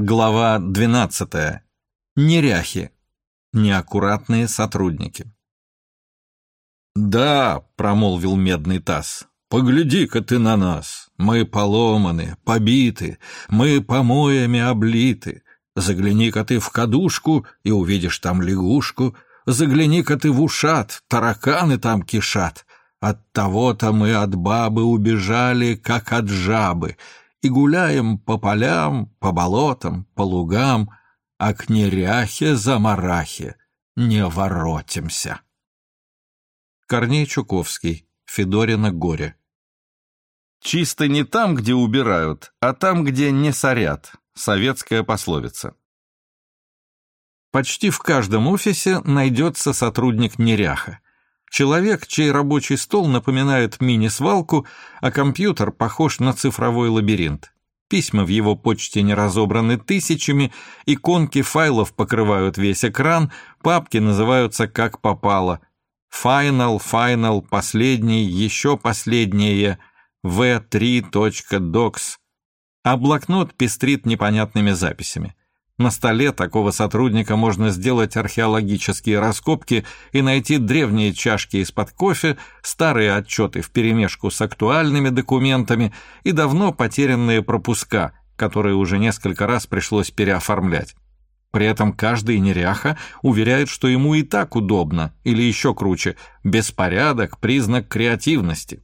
Глава 12. Неряхи. Неаккуратные сотрудники. «Да», — промолвил медный таз, — «погляди-ка ты на нас. Мы поломаны, побиты, мы помоями облиты. Загляни-ка ты в кадушку и увидишь там лягушку. Загляни-ка ты в ушат, тараканы там кишат. От того-то мы от бабы убежали, как от жабы» и гуляем по полям, по болотам, по лугам, а к неряхе за марахе не воротимся. Корней Чуковский, Федорина горе. Чисто не там, где убирают, а там, где не сорят. Советская пословица. Почти в каждом офисе найдется сотрудник неряха. Человек, чей рабочий стол напоминает мини-свалку, а компьютер похож на цифровой лабиринт. Письма в его почте не разобраны тысячами, иконки файлов покрывают весь экран, папки называются как попало. Final, Final, последний, еще последнее, v3.docs. А блокнот пестрит непонятными записями. На столе такого сотрудника можно сделать археологические раскопки и найти древние чашки из-под кофе, старые отчеты вперемешку с актуальными документами и давно потерянные пропуска, которые уже несколько раз пришлось переоформлять. При этом каждый неряха уверяет, что ему и так удобно, или еще круче, беспорядок – признак креативности.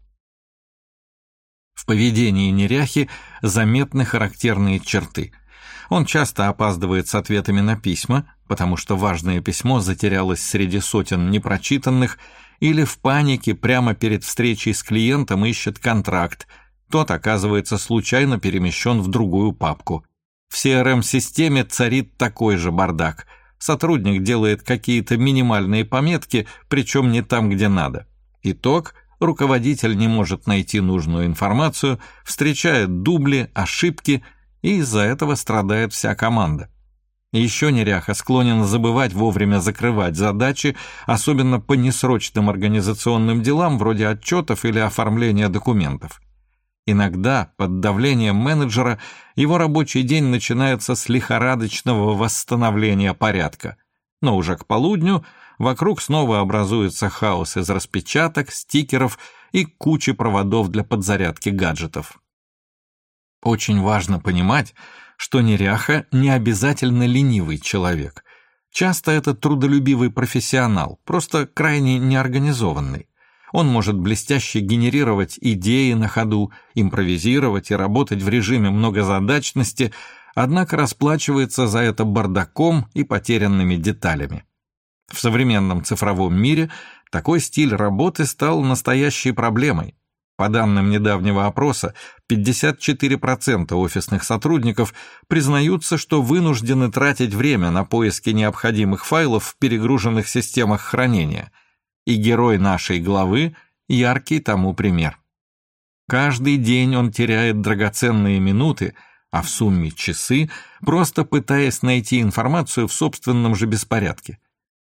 В поведении неряхи заметны характерные черты – он часто опаздывает с ответами на письма, потому что важное письмо затерялось среди сотен непрочитанных, или в панике прямо перед встречей с клиентом ищет контракт, тот оказывается случайно перемещен в другую папку. В CRM-системе царит такой же бардак. Сотрудник делает какие-то минимальные пометки, причем не там, где надо. Итог – руководитель не может найти нужную информацию, встречает дубли, ошибки – и из-за этого страдает вся команда. Еще неряха склонен забывать вовремя закрывать задачи, особенно по несрочным организационным делам вроде отчетов или оформления документов. Иногда, под давлением менеджера, его рабочий день начинается с лихорадочного восстановления порядка. Но уже к полудню вокруг снова образуется хаос из распечаток, стикеров и кучи проводов для подзарядки гаджетов. Очень важно понимать, что неряха не обязательно ленивый человек. Часто это трудолюбивый профессионал, просто крайне неорганизованный. Он может блестяще генерировать идеи на ходу, импровизировать и работать в режиме многозадачности, однако расплачивается за это бардаком и потерянными деталями. В современном цифровом мире такой стиль работы стал настоящей проблемой. По данным недавнего опроса, 54% офисных сотрудников признаются, что вынуждены тратить время на поиски необходимых файлов в перегруженных системах хранения. И герой нашей главы – яркий тому пример. Каждый день он теряет драгоценные минуты, а в сумме часы, просто пытаясь найти информацию в собственном же беспорядке.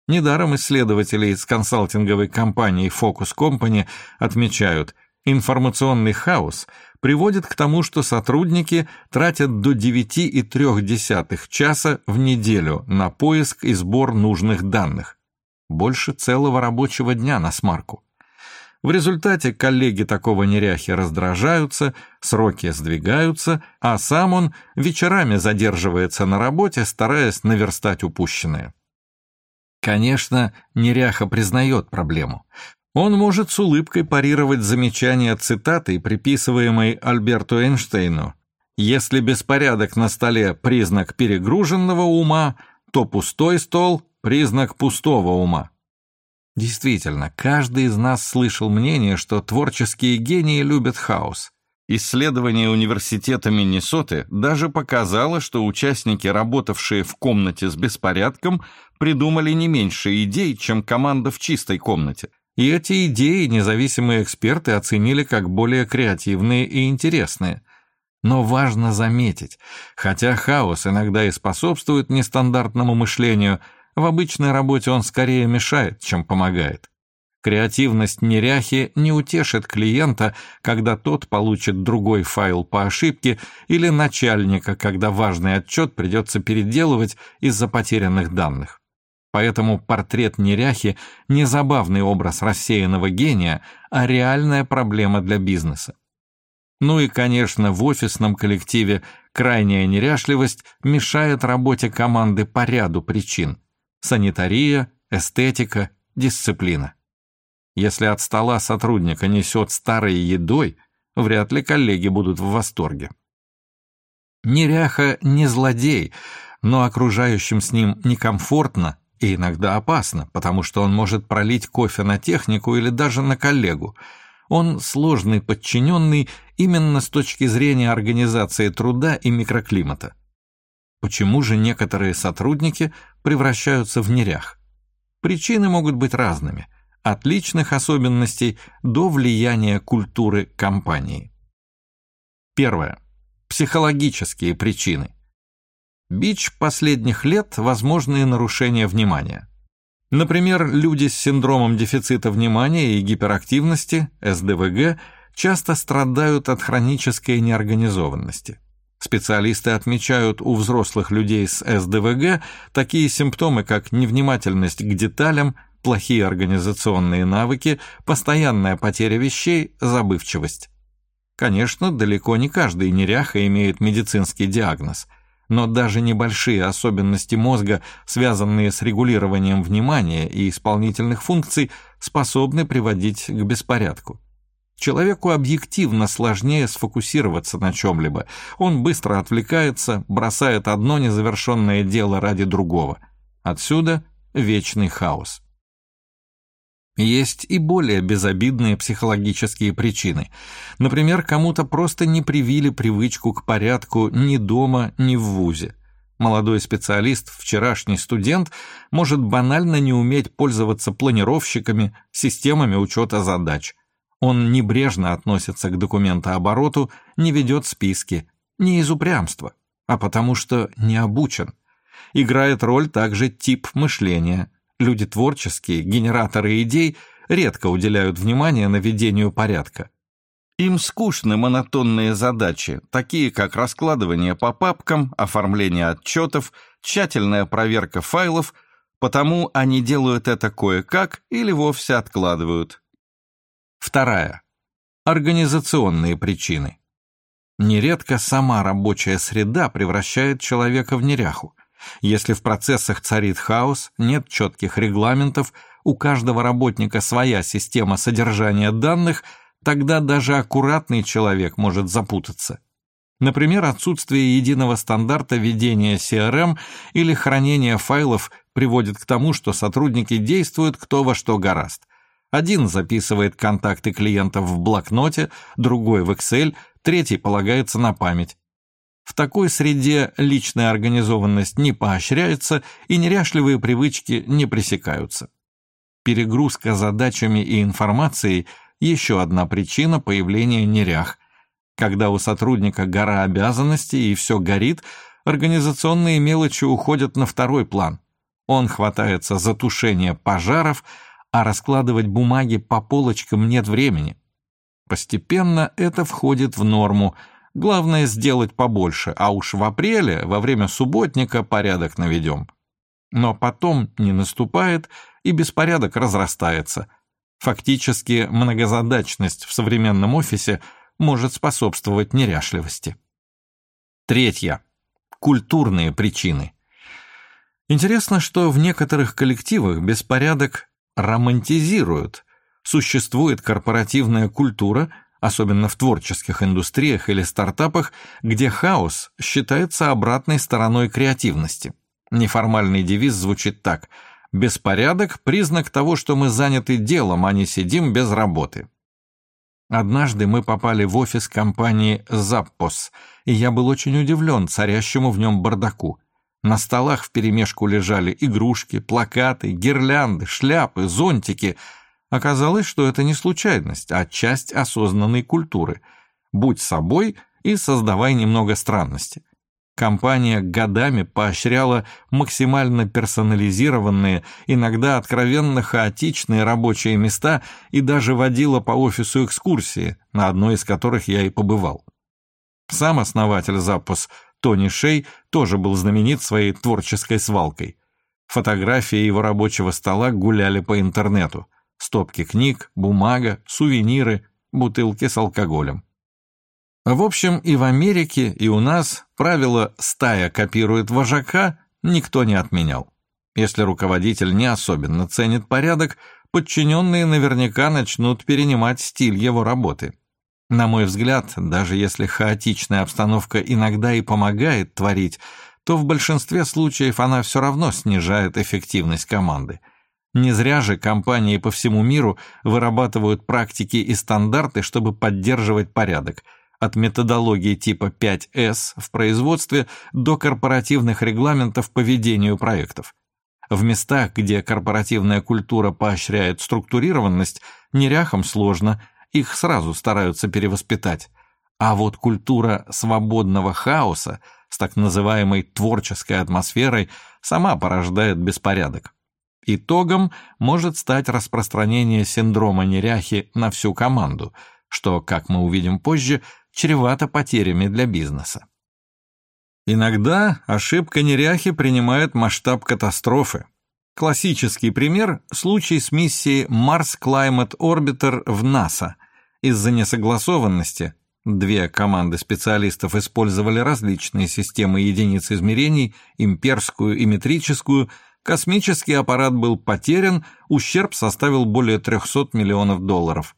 Недаром исследователи из консалтинговой компании Focus Company отмечают – Информационный хаос приводит к тому, что сотрудники тратят до 9,3 часа в неделю на поиск и сбор нужных данных. Больше целого рабочего дня на смарку. В результате коллеги такого неряхи раздражаются, сроки сдвигаются, а сам он вечерами задерживается на работе, стараясь наверстать упущенное. Конечно, неряха признает проблему. Он может с улыбкой парировать замечания цитатой, приписываемой Альберту Эйнштейну. Если беспорядок на столе – признак перегруженного ума, то пустой стол – признак пустого ума. Действительно, каждый из нас слышал мнение, что творческие гении любят хаос. Исследование университета Миннесоты даже показало, что участники, работавшие в комнате с беспорядком, придумали не меньше идей, чем команда в чистой комнате. И эти идеи независимые эксперты оценили как более креативные и интересные. Но важно заметить, хотя хаос иногда и способствует нестандартному мышлению, в обычной работе он скорее мешает, чем помогает. Креативность неряхи не утешит клиента, когда тот получит другой файл по ошибке, или начальника, когда важный отчет придется переделывать из-за потерянных данных. Поэтому портрет неряхи – не забавный образ рассеянного гения, а реальная проблема для бизнеса. Ну и, конечно, в офисном коллективе крайняя неряшливость мешает работе команды по ряду причин – санитария, эстетика, дисциплина. Если от стола сотрудника несет старой едой, вряд ли коллеги будут в восторге. Неряха не злодей, но окружающим с ним некомфортно и иногда опасно, потому что он может пролить кофе на технику или даже на коллегу. Он сложный подчиненный именно с точки зрения организации труда и микроклимата. Почему же некоторые сотрудники превращаются в нерях? Причины могут быть разными – от личных особенностей до влияния культуры компании. Первое. Психологические причины. Бич последних лет – возможные нарушения внимания. Например, люди с синдромом дефицита внимания и гиперактивности, СДВГ, часто страдают от хронической неорганизованности. Специалисты отмечают у взрослых людей с СДВГ такие симптомы, как невнимательность к деталям, плохие организационные навыки, постоянная потеря вещей, забывчивость. Конечно, далеко не каждый неряха имеет медицинский диагноз, но даже небольшие особенности мозга, связанные с регулированием внимания и исполнительных функций, способны приводить к беспорядку. Человеку объективно сложнее сфокусироваться на чем-либо. Он быстро отвлекается, бросает одно незавершенное дело ради другого. Отсюда вечный хаос. Есть и более безобидные психологические причины. Например, кому-то просто не привили привычку к порядку ни дома, ни в ВУЗе. Молодой специалист, вчерашний студент, может банально не уметь пользоваться планировщиками, системами учета задач. Он небрежно относится к документообороту, не ведет списки, не из упрямства, а потому что не обучен. Играет роль также тип мышления – Люди творческие, генераторы идей редко уделяют внимание наведению порядка. Им скучны монотонные задачи, такие как раскладывание по папкам, оформление отчетов, тщательная проверка файлов, потому они делают это кое-как или вовсе откладывают. Вторая. Организационные причины. Нередко сама рабочая среда превращает человека в неряху. Если в процессах царит хаос, нет четких регламентов, у каждого работника своя система содержания данных, тогда даже аккуратный человек может запутаться. Например, отсутствие единого стандарта ведения CRM или хранения файлов приводит к тому, что сотрудники действуют кто во что гораст. Один записывает контакты клиентов в блокноте, другой в Excel, третий полагается на память. В такой среде личная организованность не поощряется и неряшливые привычки не пресекаются. Перегрузка задачами и информацией – еще одна причина появления нерях. Когда у сотрудника гора обязанностей и все горит, организационные мелочи уходят на второй план. Он хватается за тушение пожаров, а раскладывать бумаги по полочкам нет времени. Постепенно это входит в норму – Главное сделать побольше, а уж в апреле, во время субботника, порядок наведем. Но потом не наступает, и беспорядок разрастается. Фактически многозадачность в современном офисе может способствовать неряшливости. Третье. Культурные причины. Интересно, что в некоторых коллективах беспорядок романтизируют. Существует корпоративная культура – особенно в творческих индустриях или стартапах, где хаос считается обратной стороной креативности. Неформальный девиз звучит так «Беспорядок – признак того, что мы заняты делом, а не сидим без работы». Однажды мы попали в офис компании «Заппос», и я был очень удивлен царящему в нем бардаку. На столах вперемешку лежали игрушки, плакаты, гирлянды, шляпы, зонтики – Оказалось, что это не случайность, а часть осознанной культуры. Будь собой и создавай немного странности. Компания годами поощряла максимально персонализированные, иногда откровенно хаотичные рабочие места и даже водила по офису экскурсии, на одной из которых я и побывал. Сам основатель запус Тони Шей тоже был знаменит своей творческой свалкой. Фотографии его рабочего стола гуляли по интернету. Стопки книг, бумага, сувениры, бутылки с алкоголем. В общем, и в Америке, и у нас правило «стая копирует вожака» никто не отменял. Если руководитель не особенно ценит порядок, подчиненные наверняка начнут перенимать стиль его работы. На мой взгляд, даже если хаотичная обстановка иногда и помогает творить, то в большинстве случаев она все равно снижает эффективность команды. Не зря же компании по всему миру вырабатывают практики и стандарты, чтобы поддерживать порядок – от методологии типа 5С в производстве до корпоративных регламентов по ведению проектов. В местах, где корпоративная культура поощряет структурированность, неряхам сложно, их сразу стараются перевоспитать. А вот культура свободного хаоса с так называемой творческой атмосферой сама порождает беспорядок. Итогом может стать распространение синдрома неряхи на всю команду, что, как мы увидим позже, чревато потерями для бизнеса. Иногда ошибка неряхи принимает масштаб катастрофы. Классический пример – случай с миссией Mars Climate Orbiter в НАСА. Из-за несогласованности две команды специалистов использовали различные системы единиц измерений, имперскую и метрическую, космический аппарат был потерян, ущерб составил более 300 миллионов долларов.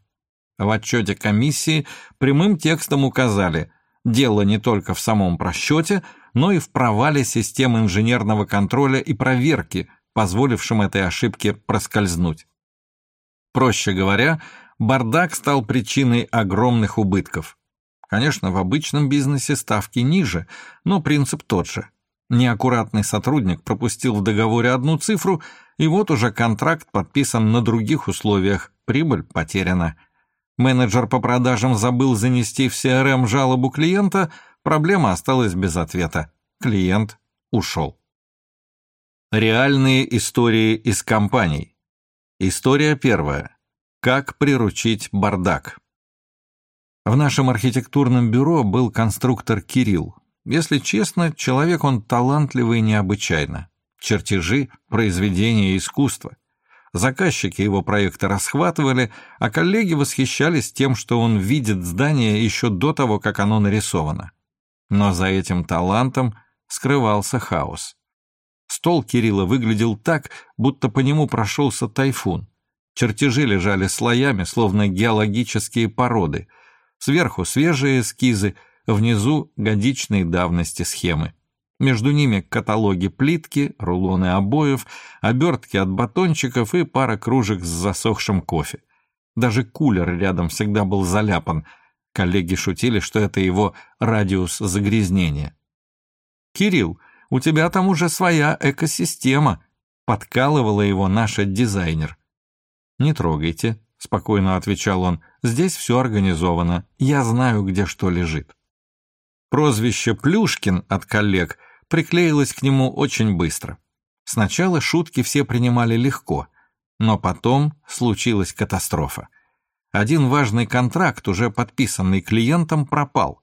В отчете комиссии прямым текстом указали, дело не только в самом просчете, но и в провале систем инженерного контроля и проверки, позволившем этой ошибке проскользнуть. Проще говоря, бардак стал причиной огромных убытков. Конечно, в обычном бизнесе ставки ниже, но принцип тот же. Неаккуратный сотрудник пропустил в договоре одну цифру, и вот уже контракт подписан на других условиях, прибыль потеряна. Менеджер по продажам забыл занести в CRM жалобу клиента, проблема осталась без ответа. Клиент ушел. Реальные истории из компаний. История первая. Как приручить бардак. В нашем архитектурном бюро был конструктор Кирилл. Если честно, человек он талантливый необычайно. Чертежи, произведения искусства. Заказчики его проекта расхватывали, а коллеги восхищались тем, что он видит здание еще до того, как оно нарисовано. Но за этим талантом скрывался хаос. Стол Кирилла выглядел так, будто по нему прошелся тайфун. Чертежи лежали слоями, словно геологические породы. Сверху свежие эскизы, внизу годичные давности схемы. Между ними каталоги плитки, рулоны обоев, обертки от батончиков и пара кружек с засохшим кофе. Даже кулер рядом всегда был заляпан. Коллеги шутили, что это его радиус загрязнения. «Кирилл, у тебя там уже своя экосистема», — подкалывала его наша дизайнер. «Не трогайте», — спокойно отвечал он, — «здесь все организовано, я знаю, где что лежит». Прозвище «Плюшкин» от коллег — приклеилась к нему очень быстро. Сначала шутки все принимали легко, но потом случилась катастрофа. Один важный контракт, уже подписанный клиентом, пропал.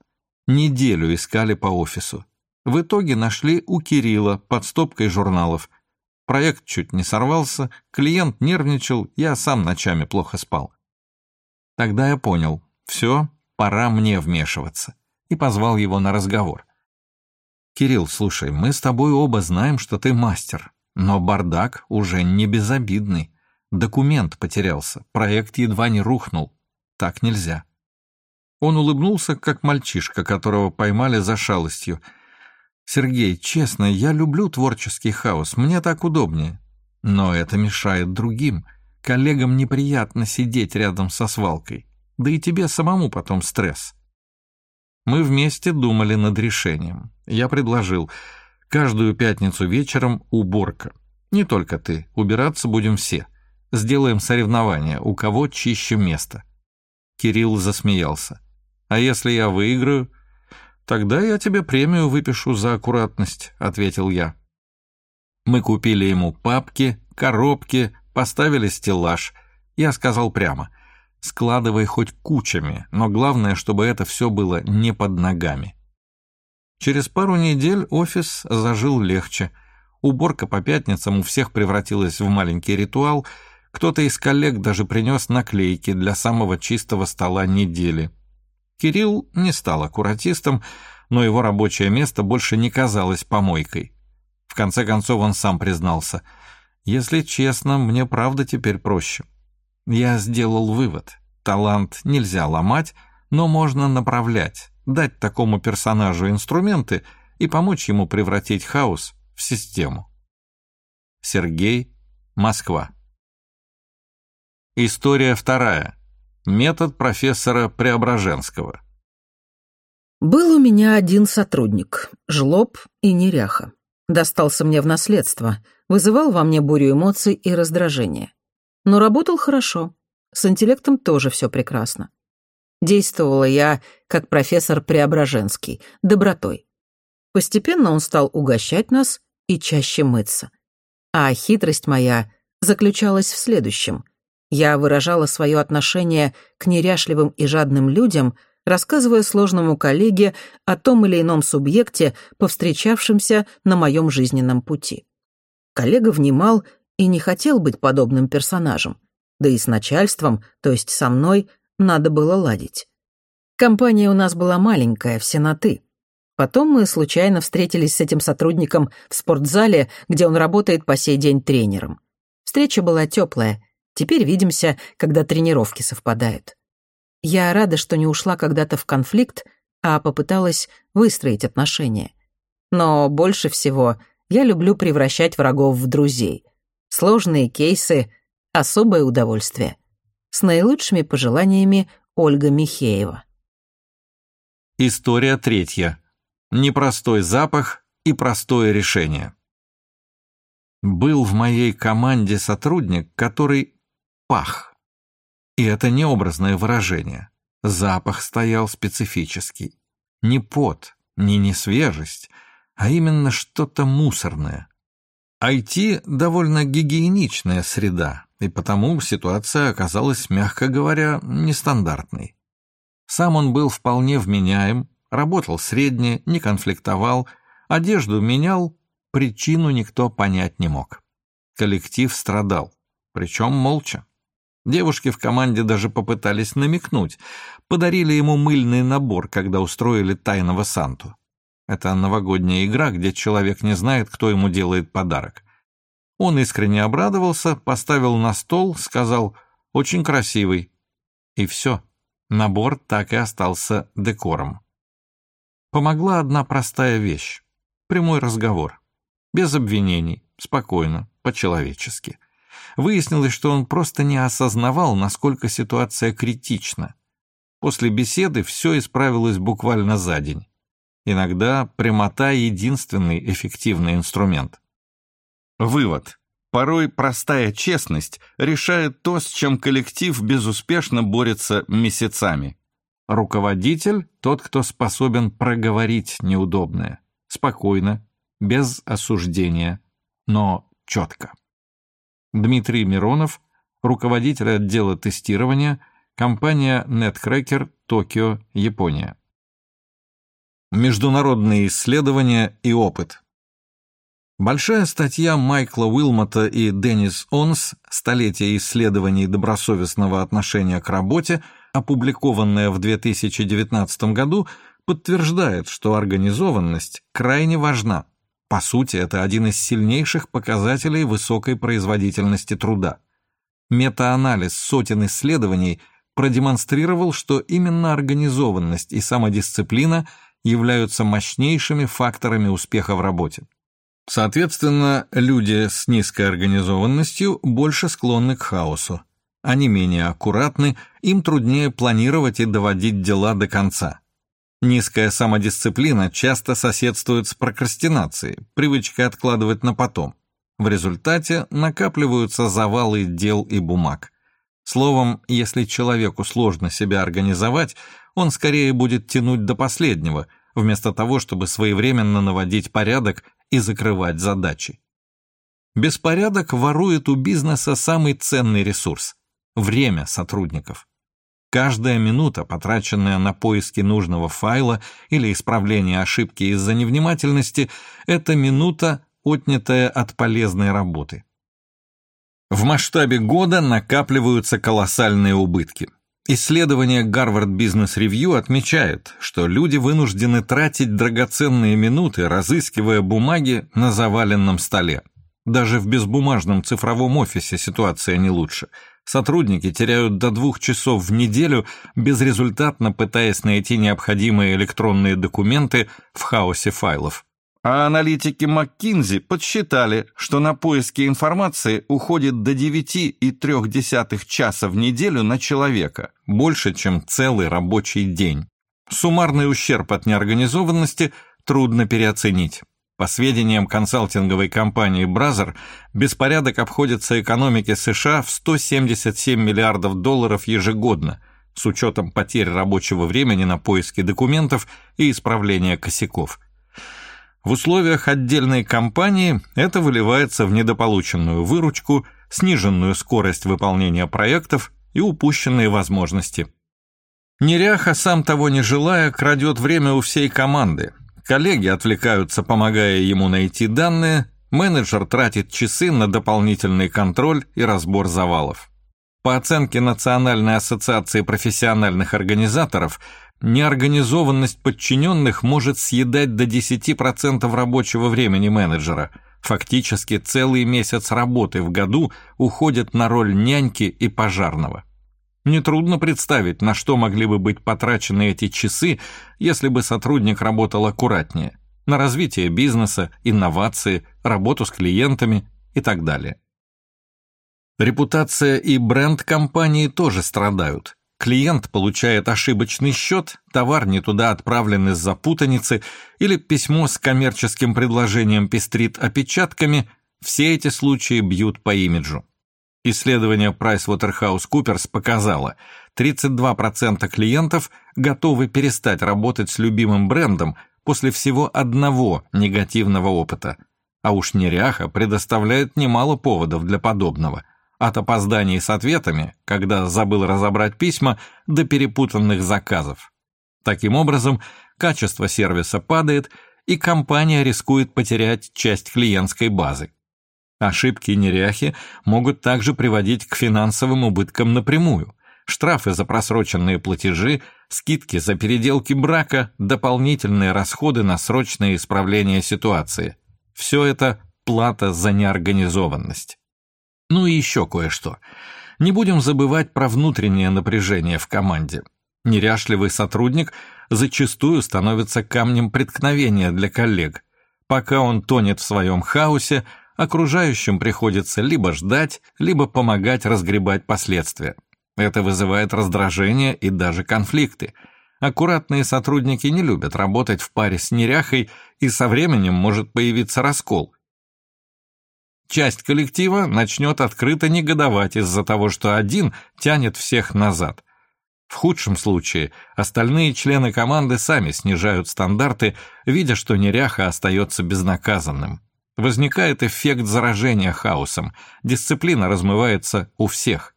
Неделю искали по офису. В итоге нашли у Кирилла под стопкой журналов. Проект чуть не сорвался, клиент нервничал, я сам ночами плохо спал. Тогда я понял, все, пора мне вмешиваться, и позвал его на разговор. «Кирилл, слушай, мы с тобой оба знаем, что ты мастер, но бардак уже не безобидный. Документ потерялся, проект едва не рухнул. Так нельзя». Он улыбнулся, как мальчишка, которого поймали за шалостью. «Сергей, честно, я люблю творческий хаос, мне так удобнее. Но это мешает другим. Коллегам неприятно сидеть рядом со свалкой. Да и тебе самому потом стресс. Мы вместе думали над решением. Я предложил, каждую пятницу вечером уборка. Не только ты, убираться будем все. Сделаем соревнование, у кого чище место. Кирилл засмеялся. А если я выиграю? «Тогда я тебе премию выпишу за аккуратность», — ответил я. Мы купили ему папки, коробки, поставили стеллаж. Я сказал прямо, складывай хоть кучами, но главное, чтобы это все было не под ногами. Через пару недель офис зажил легче. Уборка по пятницам у всех превратилась в маленький ритуал. Кто-то из коллег даже принес наклейки для самого чистого стола недели. Кирилл не стал аккуратистом, но его рабочее место больше не казалось помойкой. В конце концов он сам признался. «Если честно, мне правда теперь проще». Я сделал вывод. Талант нельзя ломать, но можно направлять, дать такому персонажу инструменты и помочь ему превратить хаос в систему. Сергей, Москва. История вторая. Метод профессора Преображенского. Был у меня один сотрудник, жлоб и неряха. Достался мне в наследство, вызывал во мне бурю эмоций и раздражения. Но работал хорошо, с интеллектом тоже все прекрасно. Действовала я, как профессор Преображенский, добротой. Постепенно он стал угощать нас и чаще мыться. А хитрость моя заключалась в следующем — я выражала свое отношение к неряшливым и жадным людям, рассказывая сложному коллеге о том или ином субъекте, повстречавшемся на моем жизненном пути. Коллега внимал и не хотел быть подобным персонажем, да и с начальством, то есть со мной, надо было ладить. Компания у нас была маленькая, все на «ты». Потом мы случайно встретились с этим сотрудником в спортзале, где он работает по сей день тренером. Встреча была теплая, Теперь видимся, когда тренировки совпадают. Я рада, что не ушла когда-то в конфликт, а попыталась выстроить отношения. Но больше всего я люблю превращать врагов в друзей. Сложные кейсы — особое удовольствие. С наилучшими пожеланиями Ольга Михеева. История третья. Непростой запах и простое решение. Был в моей команде сотрудник, который пах. И это не образное выражение. Запах стоял специфический. Не пот, не несвежесть, а именно что-то мусорное. IT — довольно гигиеничная среда, и потому ситуация оказалась, мягко говоря, нестандартной. Сам он был вполне вменяем, работал средне, не конфликтовал, одежду менял, причину никто понять не мог. Коллектив страдал, причем молча. Девушки в команде даже попытались намекнуть. Подарили ему мыльный набор, когда устроили тайного Санту. Это новогодняя игра, где человек не знает, кто ему делает подарок. Он искренне обрадовался, поставил на стол, сказал «очень красивый». И все, набор так и остался декором. Помогла одна простая вещь — прямой разговор. Без обвинений, спокойно, по-человечески. Выяснилось, что он просто не осознавал, насколько ситуация критична. После беседы все исправилось буквально за день. Иногда прямота — единственный эффективный инструмент. Вывод. Порой простая честность решает то, с чем коллектив безуспешно борется месяцами. Руководитель — тот, кто способен проговорить неудобное, спокойно, без осуждения, но четко. Дмитрий Миронов, руководитель отдела тестирования, компания Netcracker, Токио, Япония. Международные исследования и опыт. Большая статья Майкла Уилмота и Деннис Онс «Столетие исследований добросовестного отношения к работе», опубликованная в 2019 году, подтверждает, что организованность крайне важна. По сути, это один из сильнейших показателей высокой производительности труда. Метаанализ сотен исследований продемонстрировал, что именно организованность и самодисциплина являются мощнейшими факторами успеха в работе. Соответственно, люди с низкой организованностью больше склонны к хаосу. Они менее аккуратны, им труднее планировать и доводить дела до конца. Низкая самодисциплина часто соседствует с прокрастинацией, привычкой откладывать на потом. В результате накапливаются завалы дел и бумаг. Словом, если человеку сложно себя организовать, он скорее будет тянуть до последнего, вместо того, чтобы своевременно наводить порядок и закрывать задачи. Беспорядок ворует у бизнеса самый ценный ресурс – время сотрудников. Каждая минута, потраченная на поиски нужного файла или исправление ошибки из-за невнимательности, это минута, отнятая от полезной работы. В масштабе года накапливаются колоссальные убытки. Исследование Гарвард Бизнес Ревью отмечает, что люди вынуждены тратить драгоценные минуты, разыскивая бумаги на заваленном столе. Даже в безбумажном цифровом офисе ситуация не лучше. Сотрудники теряют до двух часов в неделю, безрезультатно пытаясь найти необходимые электронные документы в хаосе файлов. А аналитики МcKinsey подсчитали, что на поиски информации уходит до 9,3 часа в неделю на человека, больше, чем целый рабочий день. Суммарный ущерб от неорганизованности трудно переоценить. По сведениям консалтинговой компании Brazzer, беспорядок обходится экономике США в 177 миллиардов долларов ежегодно, с учетом потерь рабочего времени на поиски документов и исправления косяков – в условиях отдельной компании это выливается в недополученную выручку, сниженную скорость выполнения проектов и упущенные возможности. Неряха, сам того не желая, крадет время у всей команды. Коллеги отвлекаются, помогая ему найти данные, менеджер тратит часы на дополнительный контроль и разбор завалов. По оценке Национальной ассоциации профессиональных организаторов – Неорганизованность подчиненных может съедать до 10% рабочего времени менеджера. Фактически целый месяц работы в году уходит на роль няньки и пожарного. Нетрудно представить, на что могли бы быть потрачены эти часы, если бы сотрудник работал аккуратнее. На развитие бизнеса, инновации, работу с клиентами и так далее. Репутация и бренд компании тоже страдают. Клиент получает ошибочный счет, товар не туда отправлен из-за путаницы или письмо с коммерческим предложением пестрит опечатками, все эти случаи бьют по имиджу. Исследование PricewaterhouseCoopers показало, 32% клиентов готовы перестать работать с любимым брендом после всего одного негативного опыта. А уж неряха предоставляет немало поводов для подобного – от опозданий с ответами, когда забыл разобрать письма, до перепутанных заказов. Таким образом, качество сервиса падает, и компания рискует потерять часть клиентской базы. Ошибки неряхи могут также приводить к финансовым убыткам напрямую. Штрафы за просроченные платежи, скидки за переделки брака, дополнительные расходы на срочное исправление ситуации. Все это плата за неорганизованность. Ну и еще кое-что. Не будем забывать про внутреннее напряжение в команде. Неряшливый сотрудник зачастую становится камнем преткновения для коллег. Пока он тонет в своем хаосе, окружающим приходится либо ждать, либо помогать разгребать последствия. Это вызывает раздражение и даже конфликты. Аккуратные сотрудники не любят работать в паре с неряхой, и со временем может появиться раскол. Часть коллектива начнет открыто негодовать из-за того, что один тянет всех назад. В худшем случае остальные члены команды сами снижают стандарты, видя, что неряха остается безнаказанным. Возникает эффект заражения хаосом, дисциплина размывается у всех.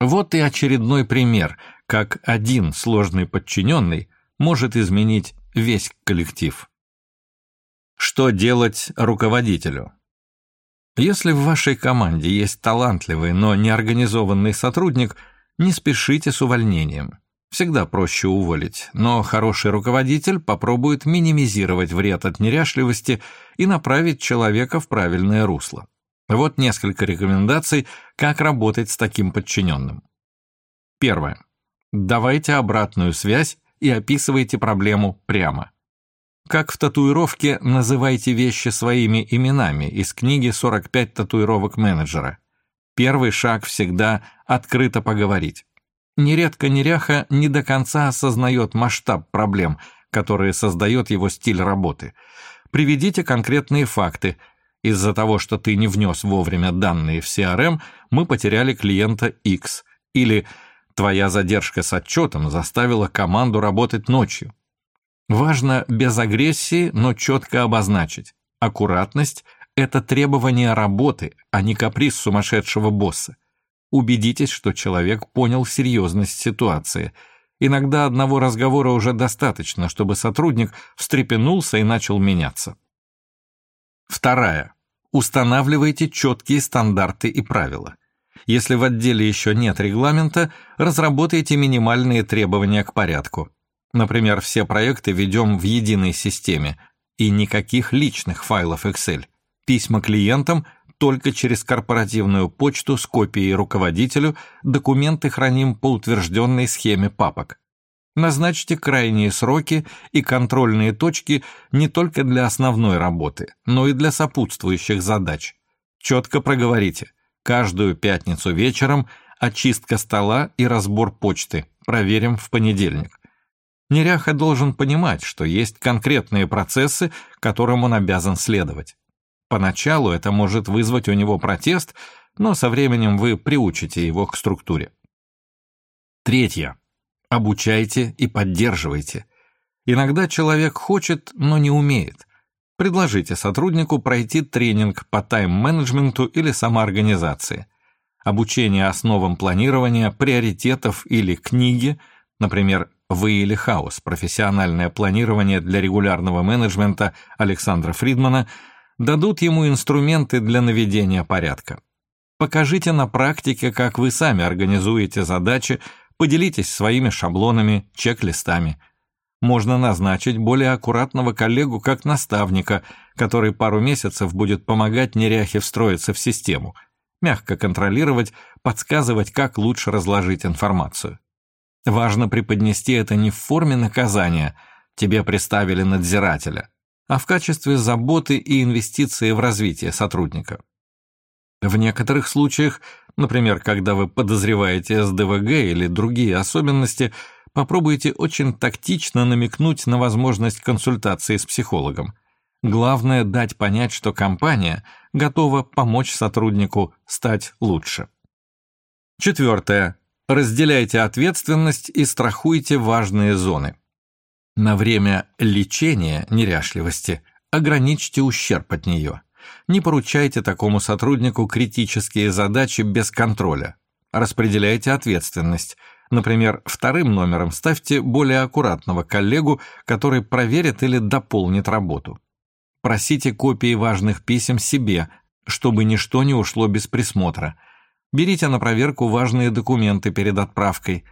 Вот и очередной пример, как один сложный подчиненный может изменить весь коллектив. Что делать руководителю? Если в вашей команде есть талантливый, но неорганизованный сотрудник, не спешите с увольнением. Всегда проще уволить, но хороший руководитель попробует минимизировать вред от неряшливости и направить человека в правильное русло. Вот несколько рекомендаций, как работать с таким подчиненным. Первое. Давайте обратную связь и описывайте проблему прямо. Как в татуировке «Называйте вещи своими именами» из книги «45 татуировок менеджера». Первый шаг всегда открыто поговорить. Нередко неряха не до конца осознает масштаб проблем, которые создает его стиль работы. Приведите конкретные факты. Из-за того, что ты не внес вовремя данные в CRM, мы потеряли клиента X. Или твоя задержка с отчетом заставила команду работать ночью. Важно без агрессии, но четко обозначить. Аккуратность – это требование работы, а не каприз сумасшедшего босса. Убедитесь, что человек понял серьезность ситуации. Иногда одного разговора уже достаточно, чтобы сотрудник встрепенулся и начал меняться. Вторая. Устанавливайте четкие стандарты и правила. Если в отделе еще нет регламента, разработайте минимальные требования к порядку. Например, все проекты ведем в единой системе и никаких личных файлов Excel. Письма клиентам только через корпоративную почту с копией руководителю, документы храним по утвержденной схеме папок. Назначьте крайние сроки и контрольные точки не только для основной работы, но и для сопутствующих задач. Четко проговорите. Каждую пятницу вечером очистка стола и разбор почты. Проверим в понедельник. Неряха должен понимать, что есть конкретные процессы, которым он обязан следовать. Поначалу это может вызвать у него протест, но со временем вы приучите его к структуре. Третье. Обучайте и поддерживайте. Иногда человек хочет, но не умеет. Предложите сотруднику пройти тренинг по тайм-менеджменту или самоорганизации. Обучение основам планирования, приоритетов или книги, например, «Вы или хаос. Профессиональное планирование для регулярного менеджмента» Александра Фридмана, дадут ему инструменты для наведения порядка. Покажите на практике, как вы сами организуете задачи, Поделитесь своими шаблонами, чек-листами. Можно назначить более аккуратного коллегу как наставника, который пару месяцев будет помогать неряхе встроиться в систему, мягко контролировать, подсказывать, как лучше разложить информацию. Важно преподнести это не в форме наказания, тебе приставили надзирателя, а в качестве заботы и инвестиции в развитие сотрудника. В некоторых случаях Например, когда вы подозреваете СДВГ или другие особенности, попробуйте очень тактично намекнуть на возможность консультации с психологом. Главное – дать понять, что компания готова помочь сотруднику стать лучше. Четвертое. Разделяйте ответственность и страхуйте важные зоны. На время лечения неряшливости ограничьте ущерб от нее – не поручайте такому сотруднику критические задачи без контроля. Распределяйте ответственность. Например, вторым номером ставьте более аккуратного коллегу, который проверит или дополнит работу. Просите копии важных писем себе, чтобы ничто не ушло без присмотра. Берите на проверку важные документы перед отправкой.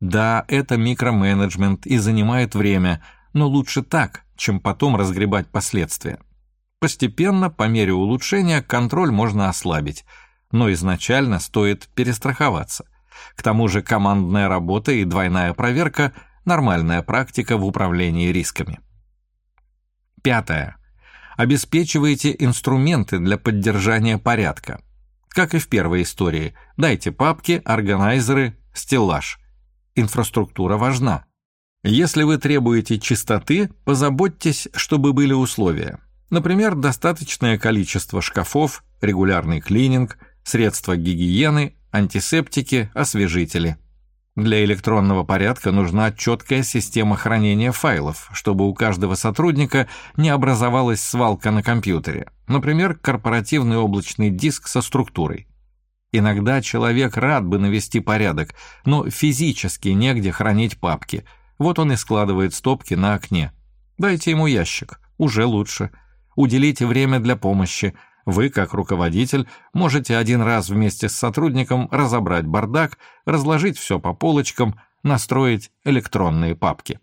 Да, это микроменеджмент и занимает время, но лучше так, чем потом разгребать последствия. Постепенно, по мере улучшения, контроль можно ослабить, но изначально стоит перестраховаться. К тому же командная работа и двойная проверка – нормальная практика в управлении рисками. Пятое. Обеспечивайте инструменты для поддержания порядка. Как и в первой истории, дайте папки, органайзеры, стеллаж. Инфраструктура важна. Если вы требуете чистоты, позаботьтесь, чтобы были условия. Например, достаточное количество шкафов, регулярный клининг, средства гигиены, антисептики, освежители. Для электронного порядка нужна четкая система хранения файлов, чтобы у каждого сотрудника не образовалась свалка на компьютере, например, корпоративный облачный диск со структурой. Иногда человек рад бы навести порядок, но физически негде хранить папки. Вот он и складывает стопки на окне. Дайте ему ящик, уже лучше – уделите время для помощи. Вы, как руководитель, можете один раз вместе с сотрудником разобрать бардак, разложить все по полочкам, настроить электронные папки.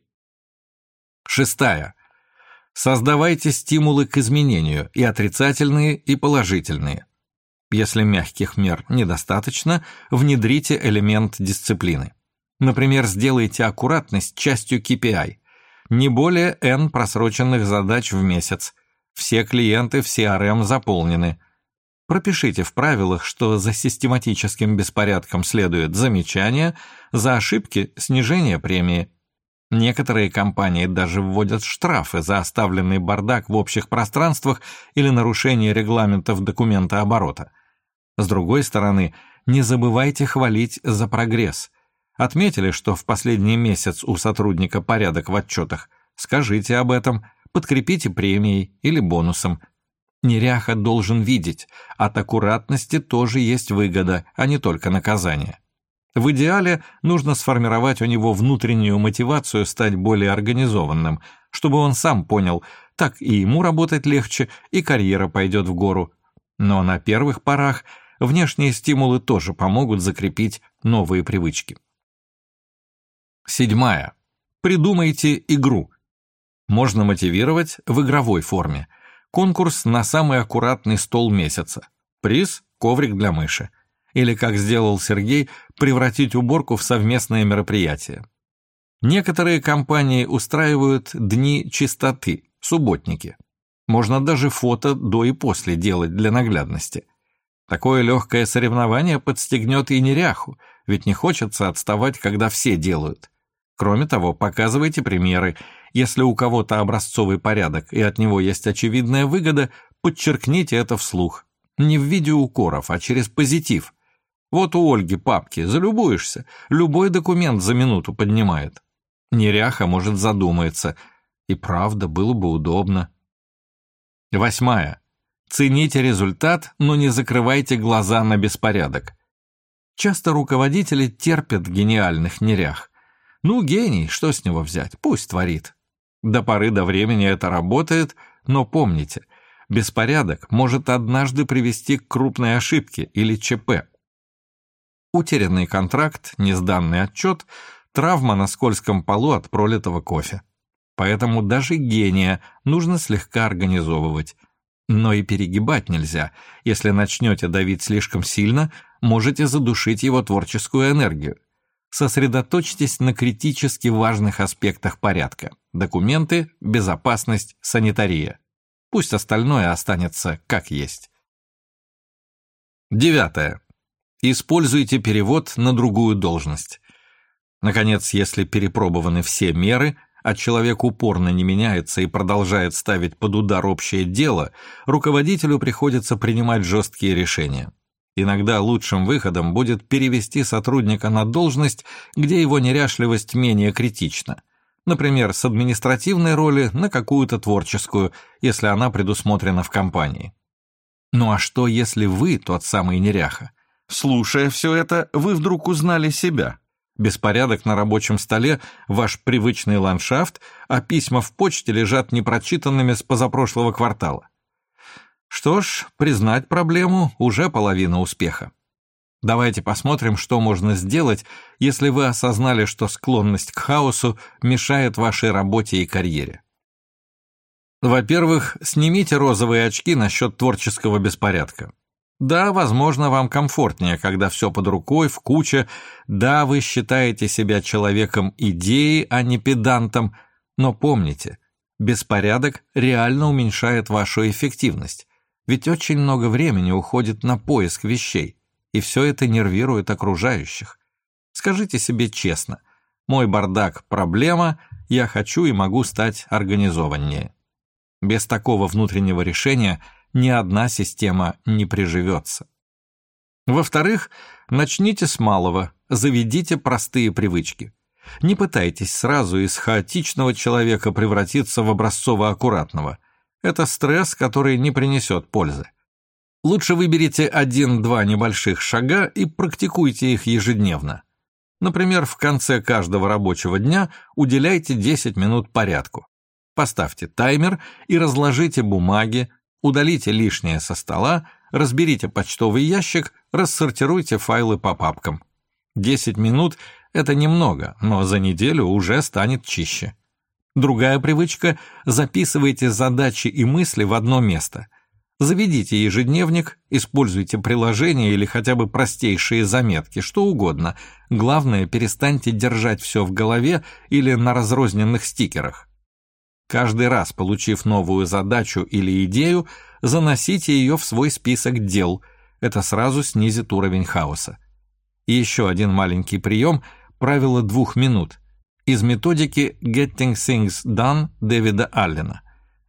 Шестая. Создавайте стимулы к изменению, и отрицательные, и положительные. Если мягких мер недостаточно, внедрите элемент дисциплины. Например, сделайте аккуратность частью KPI. Не более N просроченных задач в месяц – все клиенты в CRM заполнены. Пропишите в правилах, что за систематическим беспорядком следует замечание, за ошибки – снижение премии. Некоторые компании даже вводят штрафы за оставленный бардак в общих пространствах или нарушение регламентов документа оборота. С другой стороны, не забывайте хвалить за прогресс. Отметили, что в последний месяц у сотрудника порядок в отчетах. Скажите об этом, подкрепите премией или бонусом. Неряха должен видеть, от аккуратности тоже есть выгода, а не только наказание. В идеале нужно сформировать у него внутреннюю мотивацию стать более организованным, чтобы он сам понял, так и ему работать легче, и карьера пойдет в гору. Но на первых порах внешние стимулы тоже помогут закрепить новые привычки. Седьмая. Придумайте игру. Можно мотивировать в игровой форме. Конкурс на самый аккуратный стол месяца. Приз – коврик для мыши. Или, как сделал Сергей, превратить уборку в совместное мероприятие. Некоторые компании устраивают дни чистоты, субботники. Можно даже фото до и после делать для наглядности. Такое легкое соревнование подстегнет и неряху, ведь не хочется отставать, когда все делают. Кроме того, показывайте примеры. Если у кого-то образцовый порядок и от него есть очевидная выгода, подчеркните это вслух. Не в виде укоров, а через позитив. Вот у Ольги папки, залюбуешься, любой документ за минуту поднимает. Неряха может задумается. И правда, было бы удобно. Восьмая. Цените результат, но не закрывайте глаза на беспорядок. Часто руководители терпят гениальных нерях. Ну, гений, что с него взять? Пусть творит. До поры до времени это работает, но помните, беспорядок может однажды привести к крупной ошибке или ЧП. Утерянный контракт, несданный отчет, травма на скользком полу от пролитого кофе. Поэтому даже гения нужно слегка организовывать. Но и перегибать нельзя. Если начнете давить слишком сильно, можете задушить его творческую энергию сосредоточьтесь на критически важных аспектах порядка. Документы, безопасность, санитария. Пусть остальное останется как есть. Девятое. Используйте перевод на другую должность. Наконец, если перепробованы все меры, а человек упорно не меняется и продолжает ставить под удар общее дело, руководителю приходится принимать жесткие решения. Иногда лучшим выходом будет перевести сотрудника на должность, где его неряшливость менее критична. Например, с административной роли на какую-то творческую, если она предусмотрена в компании. Ну а что, если вы тот самый неряха? Слушая все это, вы вдруг узнали себя. Беспорядок на рабочем столе – ваш привычный ландшафт, а письма в почте лежат непрочитанными с позапрошлого квартала. Что ж, признать проблему – уже половина успеха. Давайте посмотрим, что можно сделать, если вы осознали, что склонность к хаосу мешает вашей работе и карьере. Во-первых, снимите розовые очки насчет творческого беспорядка. Да, возможно, вам комфортнее, когда все под рукой, в куче. Да, вы считаете себя человеком идеи, а не педантом. Но помните, беспорядок реально уменьшает вашу эффективность. Ведь очень много времени уходит на поиск вещей, и все это нервирует окружающих. Скажите себе честно, мой бардак – проблема, я хочу и могу стать организованнее. Без такого внутреннего решения ни одна система не приживется. Во-вторых, начните с малого, заведите простые привычки. Не пытайтесь сразу из хаотичного человека превратиться в образцово-аккуратного – это стресс, который не принесет пользы. Лучше выберите один-два небольших шага и практикуйте их ежедневно. Например, в конце каждого рабочего дня уделяйте 10 минут порядку. Поставьте таймер и разложите бумаги, удалите лишнее со стола, разберите почтовый ящик, рассортируйте файлы по папкам. 10 минут – это немного, но за неделю уже станет чище. Другая привычка – записывайте задачи и мысли в одно место. Заведите ежедневник, используйте приложения или хотя бы простейшие заметки, что угодно. Главное, перестаньте держать все в голове или на разрозненных стикерах. Каждый раз, получив новую задачу или идею, заносите ее в свой список дел. Это сразу снизит уровень хаоса. И еще один маленький прием – правило двух минут – из методики Getting Things Done Дэвида Аллена.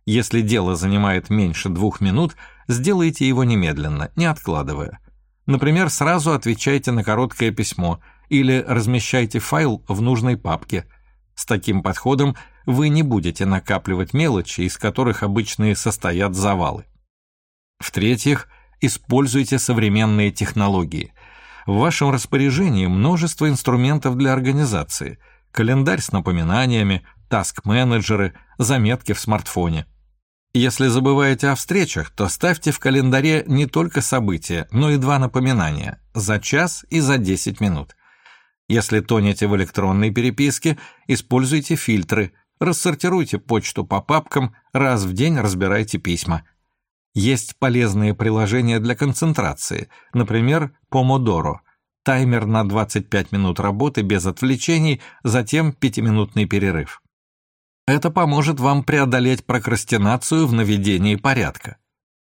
Если дело занимает меньше двух минут, сделайте его немедленно, не откладывая. Например, сразу отвечайте на короткое письмо или размещайте файл в нужной папке. С таким подходом вы не будете накапливать мелочи, из которых обычно и состоят завалы. В-третьих, используйте современные технологии. В вашем распоряжении множество инструментов для организации, календарь с напоминаниями, таск-менеджеры, заметки в смартфоне. Если забываете о встречах, то ставьте в календаре не только события, но и два напоминания – за час и за 10 минут. Если тонете в электронной переписке, используйте фильтры, рассортируйте почту по папкам, раз в день разбирайте письма. Есть полезные приложения для концентрации, например, Pomodoro – таймер на 25 минут работы без отвлечений, затем 5-минутный перерыв. Это поможет вам преодолеть прокрастинацию в наведении порядка.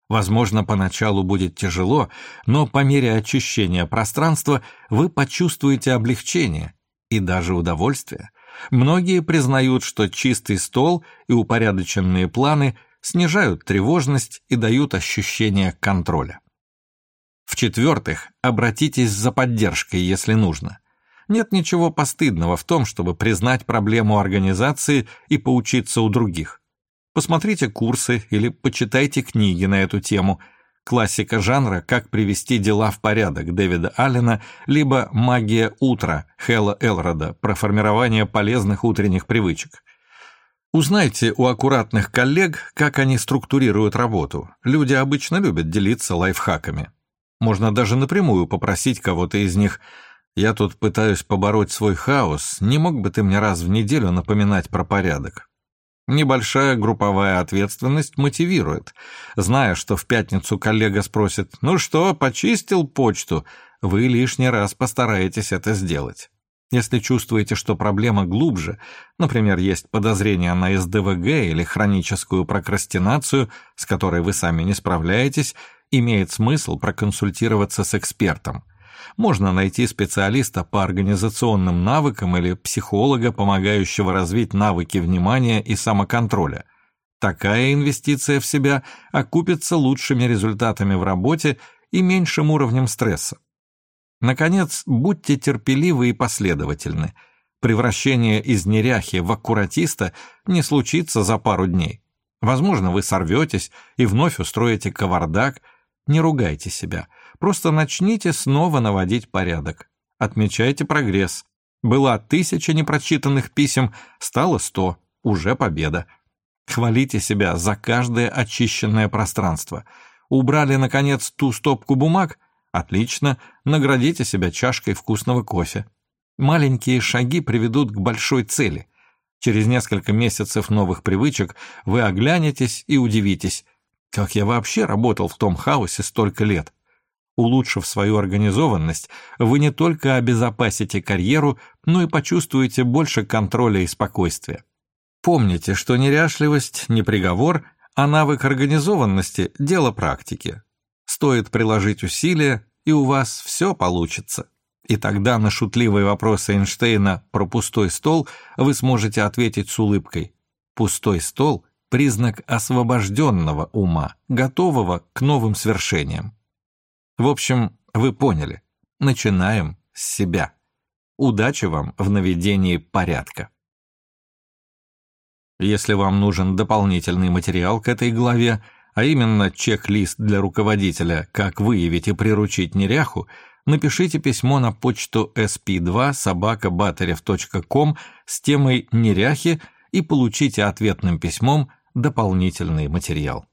Возможно, поначалу будет тяжело, но по мере очищения пространства вы почувствуете облегчение и даже удовольствие. Многие признают, что чистый стол и упорядоченные планы снижают тревожность и дают ощущение контроля. В-четвертых, обратитесь за поддержкой, если нужно. Нет ничего постыдного в том, чтобы признать проблему организации и поучиться у других. Посмотрите курсы или почитайте книги на эту тему. Классика жанра «Как привести дела в порядок» Дэвида Аллена, либо «Магия утра» Хэлла Элрода про формирование полезных утренних привычек. Узнайте у аккуратных коллег, как они структурируют работу. Люди обычно любят делиться лайфхаками. Можно даже напрямую попросить кого-то из них – я тут пытаюсь побороть свой хаос, не мог бы ты мне раз в неделю напоминать про порядок? Небольшая групповая ответственность мотивирует. Зная, что в пятницу коллега спросит «Ну что, почистил почту?», вы лишний раз постараетесь это сделать. Если чувствуете, что проблема глубже, например, есть подозрение на СДВГ или хроническую прокрастинацию, с которой вы сами не справляетесь, имеет смысл проконсультироваться с экспертом можно найти специалиста по организационным навыкам или психолога, помогающего развить навыки внимания и самоконтроля. Такая инвестиция в себя окупится лучшими результатами в работе и меньшим уровнем стресса. Наконец, будьте терпеливы и последовательны. Превращение из неряхи в аккуратиста не случится за пару дней. Возможно, вы сорветесь и вновь устроите кавардак. Не ругайте себя – Просто начните снова наводить порядок. Отмечайте прогресс. Была тысяча непрочитанных писем, стало сто. Уже победа. Хвалите себя за каждое очищенное пространство. Убрали, наконец, ту стопку бумаг? Отлично, наградите себя чашкой вкусного кофе. Маленькие шаги приведут к большой цели. Через несколько месяцев новых привычек вы оглянетесь и удивитесь. Как я вообще работал в том хаосе столько лет? Улучшив свою организованность, вы не только обезопасите карьеру, но и почувствуете больше контроля и спокойствия. Помните, что неряшливость не приговор, а навык организованности – дело практики. Стоит приложить усилия, и у вас все получится. И тогда на шутливые вопросы Эйнштейна про пустой стол вы сможете ответить с улыбкой. Пустой стол – признак освобожденного ума, готового к новым свершениям. В общем, вы поняли. Начинаем с себя. Удачи вам в наведении порядка. Если вам нужен дополнительный материал к этой главе, а именно чек-лист для руководителя «Как выявить и приручить неряху», напишите письмо на почту sp2 собакабатарев.ком с темой «Неряхи» и получите ответным письмом дополнительный материал.